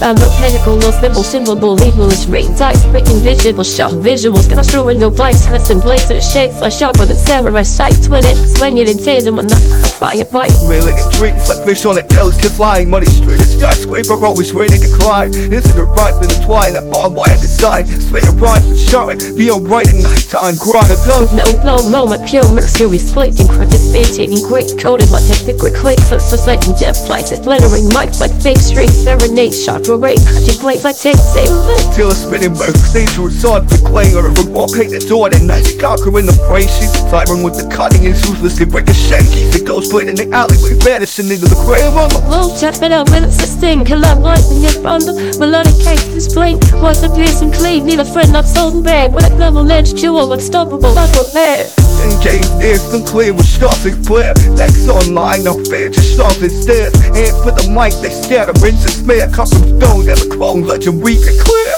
I'm a pinnacle, no symbol, symbol, believable, rings, eyes, freaking visible, shock, visuals, gonna throw in no blanks, listen, blazes, shakes, like sharp with a samurai sight, twin it, swing it in tandem, and not fire, fight. Really it drinks like fish on a delicate line Money straight as skyscraper always ready to climb Isn't it right in the twine that bomb by design Spit a rhyme and shine. Be alright at nighttime Grind a gun No flow moment, pure split, encrypted, spitting, great coded, my technical quick, so suspecting jet flights, it's glittering mics like fake streaks, serenade, shot, parade, cutting blades like tape, save Till a spinning boat dangerous sword for clay Or a rook paint the door Then night conquering the prey She's the siren with the cutting and ruthless They break The ghost blade in the alleyway Vanishing into the grave of a Low tap it up when it's a sting. Kill up lightning in front of melodic cake This blink was a piercing clean Need a friend not sold and bag With a double edged jewel Unstoppable, unprepared Engage instant clear with sharp and clear. Next online, no fear, just and stairs. Hands with the mic, they scatter, rinse and smear. Custom stone, and the clone legend weak and clear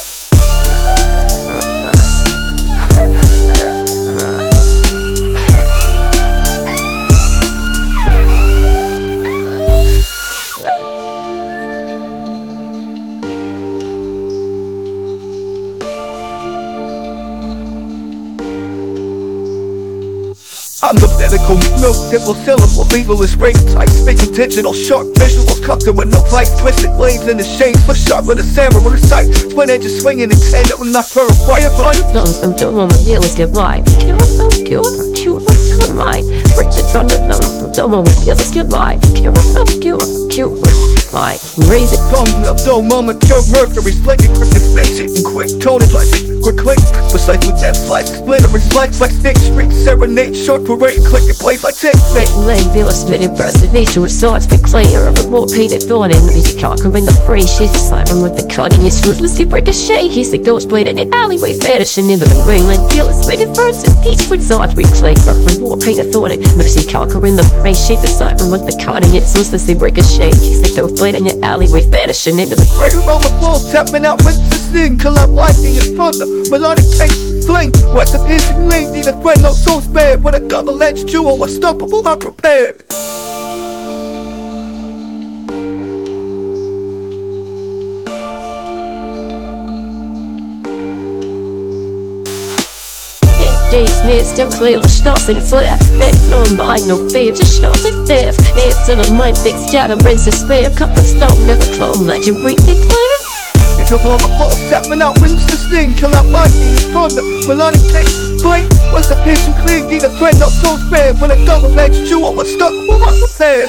I'm the medical milk dipple syllable Legalist rape type Speaking digital sharp visuals Custom with no light Twisted blades in the shades For sharp with a samurai sight Twin edges swinging in tandem I'm not for a but Don't some don't want my dealers get by Kill myself, kill myself, kill myself, my Break the thunder, no, don't want my dealers get by Kill myself, kill myself, kill my Raise it, Thumbs up, though moment Pure mercury Splitting cryptic space Hitting quick Tone it like quick click. Precise with death flight Splitter reflects like stick Streak serenade Short parade Click it plays like tick Spit leg, dealer spitting preservation with swords Big player of a more painted thorn in the Music conquering the phrase She's a siren with the cutting It's ruthless, he ricochet He's the ghost blade in an alleyway Vanishing into the ringland Dealer spitting verses Each with swords replay From war painted thorn in Mercy conquering the phrase She's the siren with the cutting It's ruthless, he ricochet He's the ghost blade in an alleyway Vanishing into the Break on the floor Tapping out with the sting Collab lightning in front of Melodic tank Fling What's the piercing lane Need a friend no soul spared With a double-edged jewel Unstoppable I'm prepared Needs still clear Stops in flare Bed blown behind no fear Just shows it there It's in a mind Fixed jagger Brings despair Cup of stone Never clone Legendary declare It's a form of force Tapping out wins the sting Kill out in front of Melodic tank Fling What's the piercing clean Need a friend no soul spared With a double-edged jewel Unstoppable I'm prepared